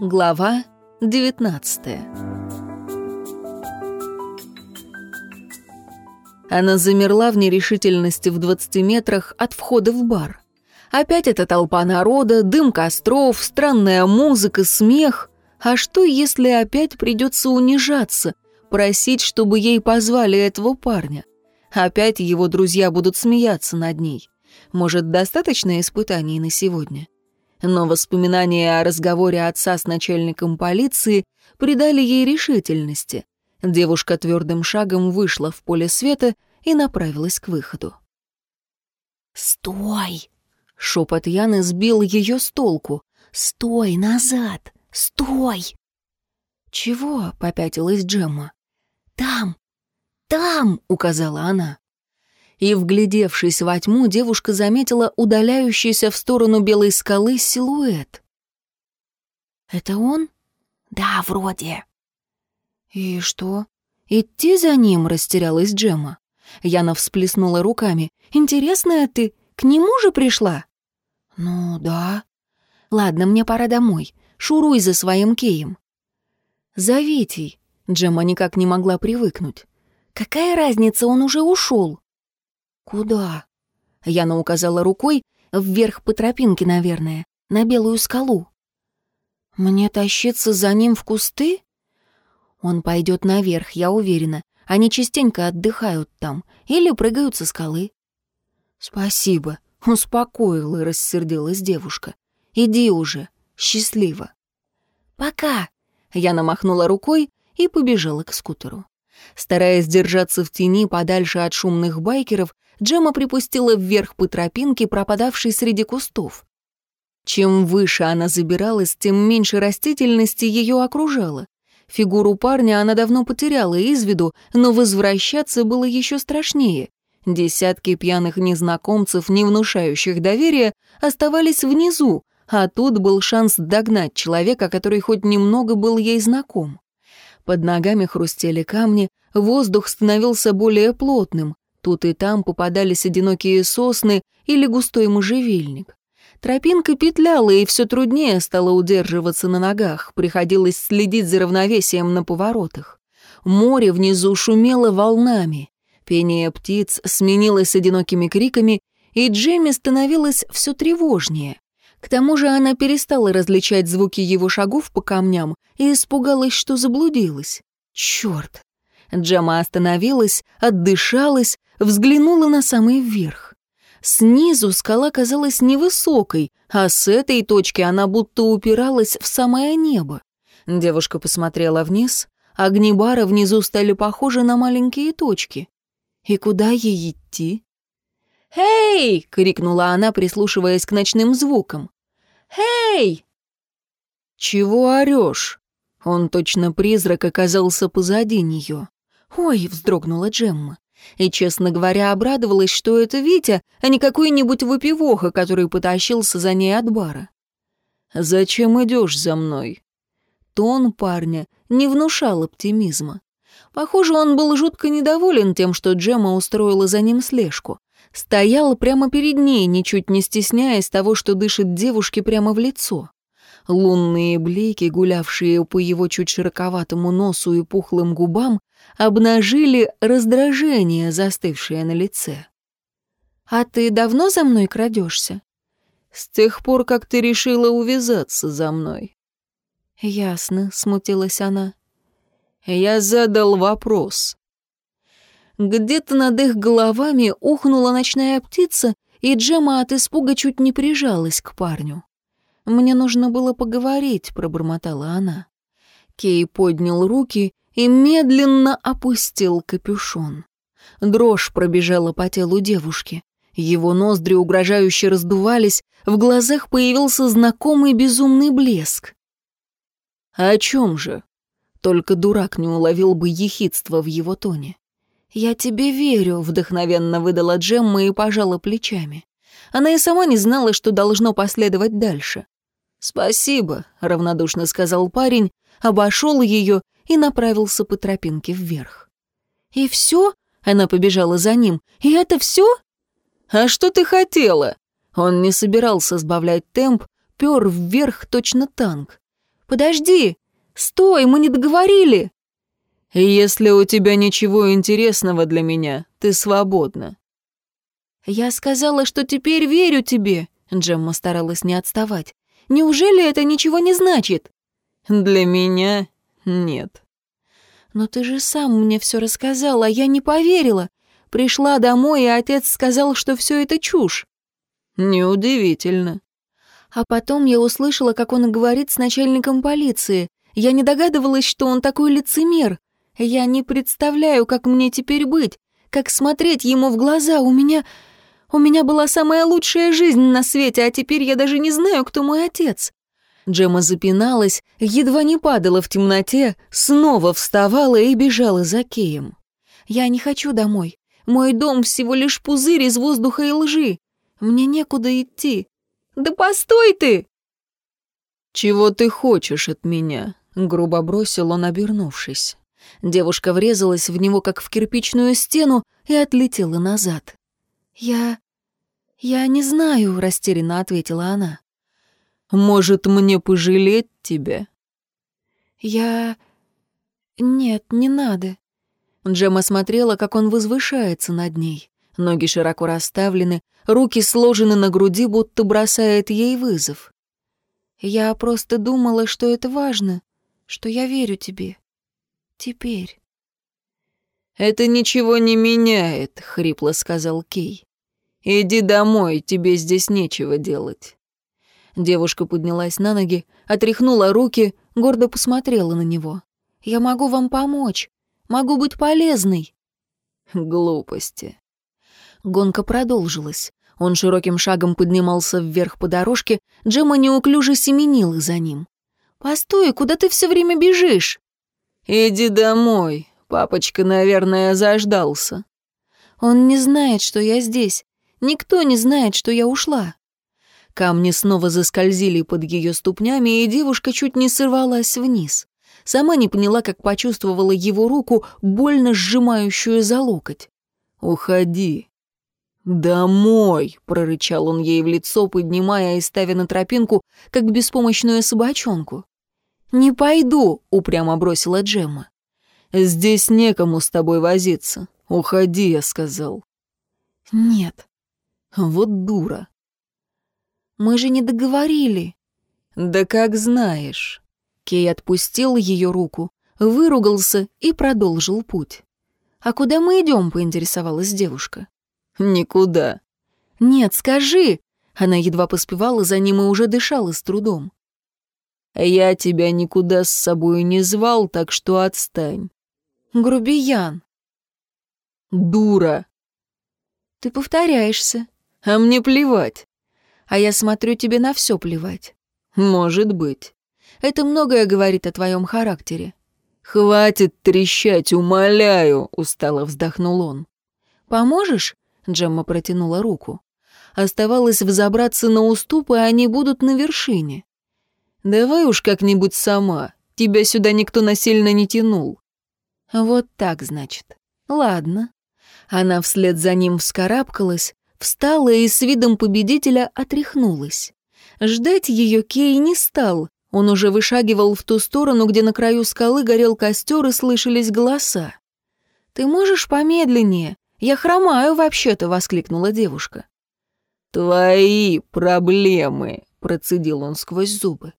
Глава 19 Она замерла в нерешительности в 20 метрах от входа в бар. Опять эта толпа народа, дым костров, странная музыка, смех. А что, если опять придется унижаться, просить, чтобы ей позвали этого парня? Опять его друзья будут смеяться над ней. Может, достаточно испытаний на сегодня? Но воспоминания о разговоре отца с начальником полиции придали ей решительности. Девушка твердым шагом вышла в поле света и направилась к выходу. «Стой!» — шепот Яны сбил ее с толку. «Стой назад! Стой!» «Чего?» — попятилась Джемма. «Там! Там!» — указала она и, вглядевшись во тьму, девушка заметила удаляющийся в сторону белой скалы силуэт. «Это он?» «Да, вроде». «И что? Идти за ним?» — растерялась Джемма. Яна всплеснула руками. «Интересная ты, к нему же пришла?» «Ну, да». «Ладно, мне пора домой. Шуруй за своим кеем». «За Витей». Джемма никак не могла привыкнуть. «Какая разница, он уже ушел. «Куда?» Яна указала рукой вверх по тропинке, наверное, на белую скалу. «Мне тащиться за ним в кусты?» «Он пойдет наверх, я уверена. Они частенько отдыхают там или прыгают со скалы». «Спасибо», — успокоила и рассердилась девушка. «Иди уже, счастливо». «Пока», — Яна махнула рукой и побежала к скутеру. Стараясь держаться в тени подальше от шумных байкеров, Джема припустила вверх по тропинке, пропадавшей среди кустов. Чем выше она забиралась, тем меньше растительности ее окружало. Фигуру парня она давно потеряла из виду, но возвращаться было еще страшнее. Десятки пьяных незнакомцев, не внушающих доверия, оставались внизу, а тут был шанс догнать человека, который хоть немного был ей знаком. Под ногами хрустели камни, воздух становился более плотным. Тут и там попадались одинокие сосны или густой можжевельник. Тропинка петляла, и все труднее стало удерживаться на ногах, приходилось следить за равновесием на поворотах. Море внизу шумело волнами. Пение птиц сменилось одинокими криками, и Джемми становилось все тревожнее. К тому же она перестала различать звуки его шагов по камням и испугалась, что заблудилась. Черт! Джема остановилась, отдышалась, взглянула на самый верх. Снизу скала казалась невысокой, а с этой точки она будто упиралась в самое небо. Девушка посмотрела вниз, огни бара внизу стали похожи на маленькие точки. И куда ей идти? «Эй!» — крикнула она, прислушиваясь к ночным звукам. «Эй!» «Чего орешь?» Он точно призрак оказался позади нее. «Ой!» — вздрогнула Джемма. И, честно говоря, обрадовалась, что это Витя, а не какой-нибудь выпивоха, который потащился за ней от бара. «Зачем идешь за мной?» Тон парня не внушал оптимизма. Похоже, он был жутко недоволен тем, что Джема устроила за ним слежку. Стоял прямо перед ней, ничуть не стесняясь того, что дышит девушке прямо в лицо. Лунные блики, гулявшие по его чуть широковатому носу и пухлым губам, обнажили раздражение, застывшее на лице. «А ты давно за мной крадешься?» «С тех пор, как ты решила увязаться за мной». «Ясно», — смутилась она. «Я задал вопрос». Где-то над их головами ухнула ночная птица, и Джема от испуга чуть не прижалась к парню. «Мне нужно было поговорить», — пробормотала она. Кей поднял руки и медленно опустил капюшон. Дрожь пробежала по телу девушки. Его ноздри угрожающе раздувались, в глазах появился знакомый безумный блеск. «О чем же?» Только дурак не уловил бы ехидства в его тоне. «Я тебе верю», — вдохновенно выдала Джемма и пожала плечами. Она и сама не знала, что должно последовать дальше. «Спасибо», — равнодушно сказал парень, обошел ее и направился по тропинке вверх. «И все?» — она побежала за ним. «И это все?» «А что ты хотела?» Он не собирался сбавлять темп, пер вверх точно танк. «Подожди! Стой, мы не договорили!» «Если у тебя ничего интересного для меня, ты свободна». «Я сказала, что теперь верю тебе», — Джемма старалась не отставать. «Неужели это ничего не значит?» «Для меня нет». «Но ты же сам мне все рассказал, а я не поверила. Пришла домой, и отец сказал, что все это чушь». «Неудивительно». А потом я услышала, как он говорит с начальником полиции. Я не догадывалась, что он такой лицемер. Я не представляю, как мне теперь быть, как смотреть ему в глаза. У меня... У меня была самая лучшая жизнь на свете, а теперь я даже не знаю, кто мой отец. Джема запиналась, едва не падала в темноте, снова вставала и бежала за Кеем. «Я не хочу домой. Мой дом всего лишь пузырь из воздуха и лжи. Мне некуда идти. Да постой ты!» «Чего ты хочешь от меня?» — грубо бросил он, обернувшись. Девушка врезалась в него, как в кирпичную стену, и отлетела назад. «Я... я не знаю», — растерянно ответила она. «Может, мне пожалеть тебя?» «Я... нет, не надо». Джема смотрела, как он возвышается над ней. Ноги широко расставлены, руки сложены на груди, будто бросает ей вызов. «Я просто думала, что это важно, что я верю тебе. Теперь». «Это ничего не меняет», — хрипло сказал Кей. «Иди домой, тебе здесь нечего делать». Девушка поднялась на ноги, отряхнула руки, гордо посмотрела на него. «Я могу вам помочь. Могу быть полезной». «Глупости». Гонка продолжилась. Он широким шагом поднимался вверх по дорожке, Джема неуклюже семенила за ним. «Постой, куда ты все время бежишь?» «Иди домой. Папочка, наверное, заждался». «Он не знает, что я здесь. Никто не знает, что я ушла». Камни снова заскользили под ее ступнями, и девушка чуть не сорвалась вниз. Сама не поняла, как почувствовала его руку, больно сжимающую за локоть. «Уходи». «Домой!» — прорычал он ей в лицо, поднимая и ставя на тропинку, как беспомощную собачонку. «Не пойду», — упрямо бросила Джемма. «Здесь некому с тобой возиться. Уходи», — я сказал. «Нет». «Вот дура». «Мы же не договорили». «Да как знаешь». Кей отпустил ее руку, выругался и продолжил путь. «А куда мы идем?» — поинтересовалась девушка. «Никуда». «Нет, скажи!» Она едва поспевала за ним и уже дышала с трудом. Я тебя никуда с собой не звал, так что отстань. Грубиян. Дура. Ты повторяешься. А мне плевать. А я смотрю, тебе на все плевать. Может быть. Это многое говорит о твоем характере. «Хватит трещать, умоляю!» — устало вздохнул он. «Поможешь?» — Джемма протянула руку. Оставалось взобраться на уступ, и они будут на вершине. Давай уж как-нибудь сама. Тебя сюда никто насильно не тянул. Вот так, значит. Ладно. Она вслед за ним вскарабкалась, встала и с видом победителя отряхнулась. Ждать ее Кей не стал. Он уже вышагивал в ту сторону, где на краю скалы горел костер и слышались голоса. «Ты можешь помедленнее? Я хромаю вообще-то», — воскликнула девушка. «Твои проблемы», — процедил он сквозь зубы.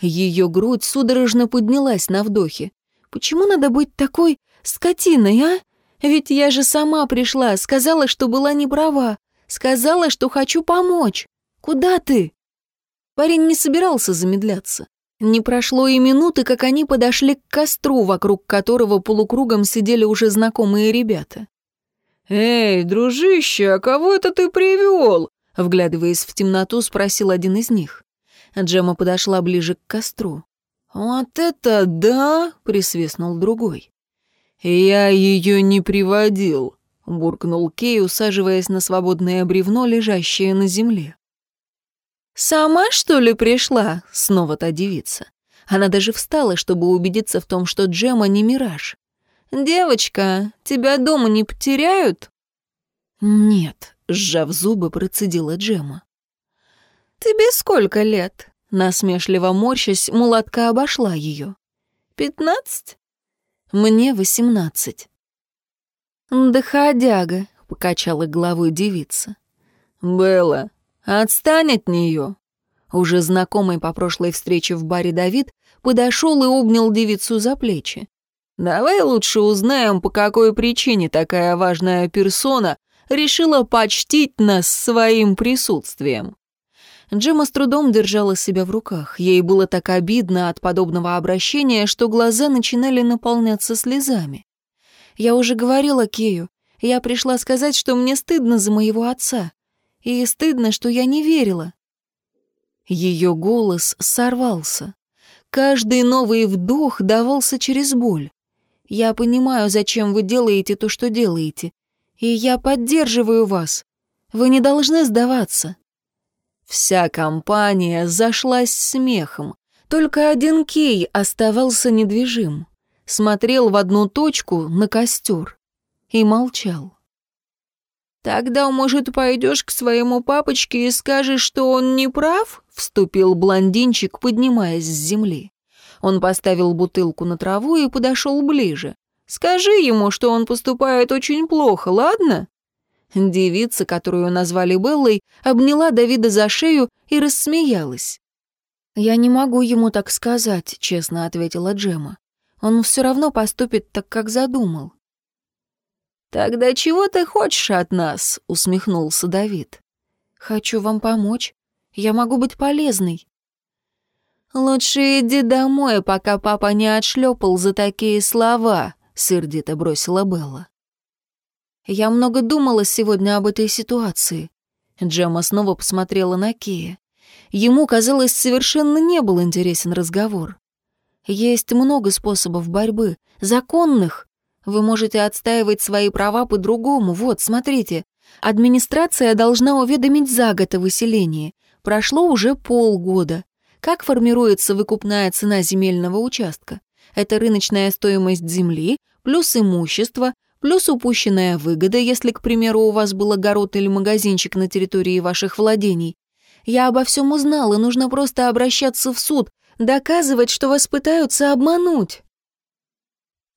Ее грудь судорожно поднялась на вдохе. «Почему надо быть такой скотиной, а? Ведь я же сама пришла, сказала, что была не права, сказала, что хочу помочь. Куда ты?» Парень не собирался замедляться. Не прошло и минуты, как они подошли к костру, вокруг которого полукругом сидели уже знакомые ребята. «Эй, дружище, а кого это ты привел?» Вглядываясь в темноту, спросил один из них. Джема подошла ближе к костру. «Вот это да!» — присвистнул другой. «Я ее не приводил», — буркнул Кей, усаживаясь на свободное бревно, лежащее на земле. «Сама, что ли, пришла?» — снова та девица. Она даже встала, чтобы убедиться в том, что Джема не мираж. «Девочка, тебя дома не потеряют?» «Нет», — сжав зубы, процедила Джема. тебе сколько лет?» Насмешливо морщась, мулатка обошла ее. «Пятнадцать?» «Мне восемнадцать». «Доходяга», — покачала головой девица. «Белла, отстань от нее!» Уже знакомый по прошлой встрече в баре Давид подошел и обнял девицу за плечи. «Давай лучше узнаем, по какой причине такая важная персона решила почтить нас своим присутствием». Джема с трудом держала себя в руках. Ей было так обидно от подобного обращения, что глаза начинали наполняться слезами. «Я уже говорила Кею, я пришла сказать, что мне стыдно за моего отца. И стыдно, что я не верила». Ее голос сорвался. Каждый новый вдох давался через боль. «Я понимаю, зачем вы делаете то, что делаете. И я поддерживаю вас. Вы не должны сдаваться». Вся компания зашлась смехом. Только один Кей оставался недвижим. Смотрел в одну точку на костер и молчал. «Тогда, может, пойдешь к своему папочке и скажешь, что он не прав?» — вступил блондинчик, поднимаясь с земли. Он поставил бутылку на траву и подошел ближе. «Скажи ему, что он поступает очень плохо, ладно?» Девица, которую назвали Беллой, обняла Давида за шею и рассмеялась. «Я не могу ему так сказать», — честно ответила Джема. «Он все равно поступит так, как задумал». «Тогда чего ты хочешь от нас?» — усмехнулся Давид. «Хочу вам помочь. Я могу быть полезной». «Лучше иди домой, пока папа не отшлепал за такие слова», — сердито бросила Белла. Я много думала сегодня об этой ситуации. Джема снова посмотрела на Кея. Ему, казалось, совершенно не был интересен разговор. Есть много способов борьбы, законных. Вы можете отстаивать свои права по-другому. Вот, смотрите. Администрация должна уведомить за год о выселении. Прошло уже полгода. Как формируется выкупная цена земельного участка? Это рыночная стоимость земли плюс имущество плюс упущенная выгода, если, к примеру, у вас был огород или магазинчик на территории ваших владений. Я обо всем узнала, нужно просто обращаться в суд, доказывать, что вас пытаются обмануть».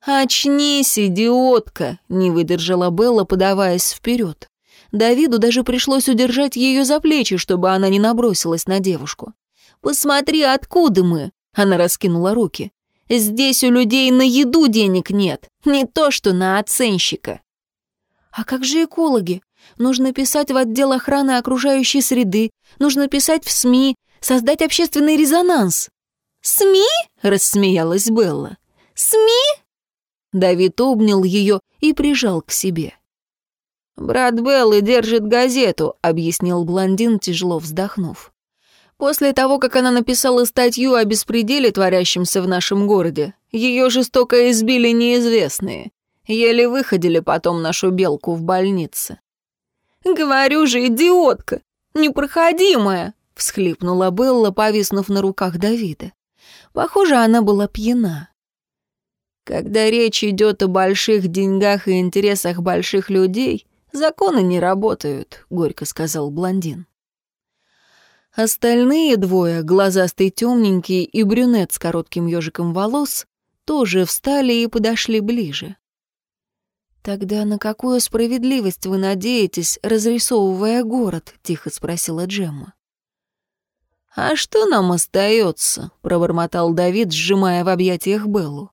«Очнись, идиотка!» — не выдержала Белла, подаваясь вперед. Давиду даже пришлось удержать ее за плечи, чтобы она не набросилась на девушку. «Посмотри, откуда мы!» — она раскинула руки. Здесь у людей на еду денег нет, не то что на оценщика. А как же экологи? Нужно писать в отдел охраны окружающей среды, нужно писать в СМИ, создать общественный резонанс. «СМИ?» — рассмеялась Белла. «СМИ?» Давид обнял ее и прижал к себе. «Брат Беллы держит газету», — объяснил блондин, тяжело вздохнув. После того, как она написала статью о беспределе, творящемся в нашем городе, ее жестоко избили неизвестные. Еле выходили потом нашу белку в больнице. «Говорю же, идиотка! Непроходимая!» — всхлипнула Белла, повиснув на руках Давида. Похоже, она была пьяна. «Когда речь идет о больших деньгах и интересах больших людей, законы не работают», — горько сказал блондин. Остальные двое, глазастый темненький и брюнет с коротким ежиком волос, тоже встали и подошли ближе. «Тогда на какую справедливость вы надеетесь, разрисовывая город?» — тихо спросила Джемма. «А что нам остается?» — пробормотал Давид, сжимая в объятиях Беллу.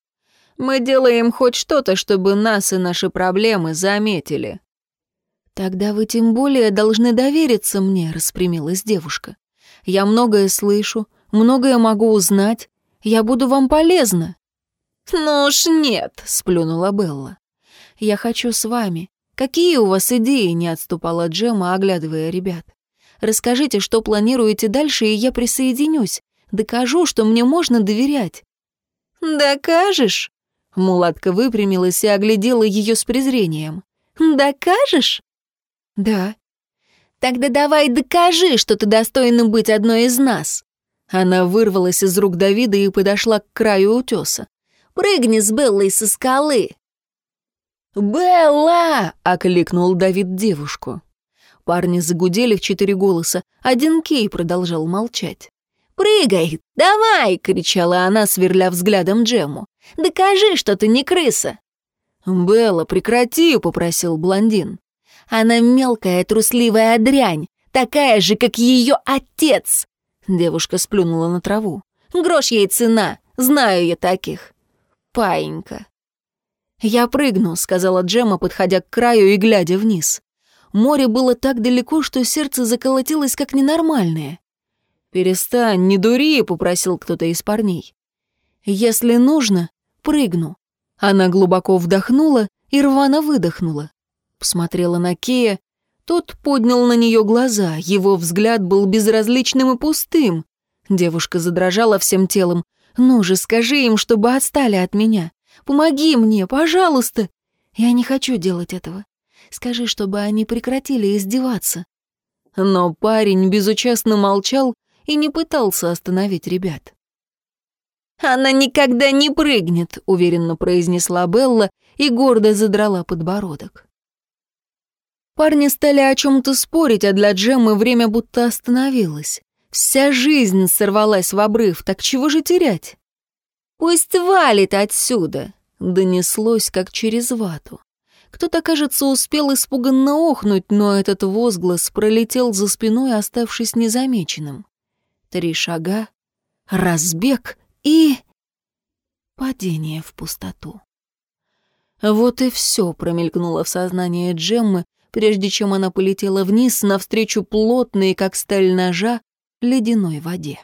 «Мы делаем хоть что-то, чтобы нас и наши проблемы заметили». «Тогда вы тем более должны довериться мне», — распрямилась девушка. Я многое слышу, многое могу узнать. Я буду вам полезна». «Ну уж нет», — сплюнула Белла. «Я хочу с вами. Какие у вас идеи?» — не отступала Джема, оглядывая ребят. «Расскажите, что планируете дальше, и я присоединюсь. Докажу, что мне можно доверять». «Докажешь?» Мулатка выпрямилась и оглядела ее с презрением. «Докажешь?» «Да», Тогда давай докажи, что ты достойна быть одной из нас». Она вырвалась из рук Давида и подошла к краю утеса. «Прыгни с Беллой со скалы!» «Белла!» — окликнул Давид девушку. Парни загудели в четыре голоса. Один Кей продолжал молчать. «Прыгай! Давай!» — кричала она, сверля взглядом Джему. «Докажи, что ты не крыса!» «Белла, прекрати!» — попросил блондин. «Она мелкая, трусливая дрянь, такая же, как ее отец!» Девушка сплюнула на траву. «Грош ей цена, знаю я таких!» «Паинька!» «Я прыгну», — сказала Джема, подходя к краю и глядя вниз. Море было так далеко, что сердце заколотилось как ненормальное. «Перестань, не дури», — попросил кто-то из парней. «Если нужно, прыгну». Она глубоко вдохнула и рвано выдохнула. Посмотрела на Кея. Тот поднял на нее глаза, его взгляд был безразличным и пустым. Девушка задрожала всем телом. «Ну же, скажи им, чтобы отстали от меня. Помоги мне, пожалуйста!» «Я не хочу делать этого. Скажи, чтобы они прекратили издеваться». Но парень безучастно молчал и не пытался остановить ребят. «Она никогда не прыгнет», — уверенно произнесла Белла и гордо задрала подбородок. Парни стали о чем-то спорить, а для Джеммы время будто остановилось. Вся жизнь сорвалась в обрыв, так чего же терять? «Пусть валит отсюда», — донеслось, как через вату. Кто-то, кажется, успел испуганно охнуть, но этот возглас пролетел за спиной, оставшись незамеченным. Три шага, разбег и... падение в пустоту. Вот и все промелькнуло в сознании Джеммы, прежде чем она полетела вниз навстречу плотной, как сталь ножа, ледяной воде.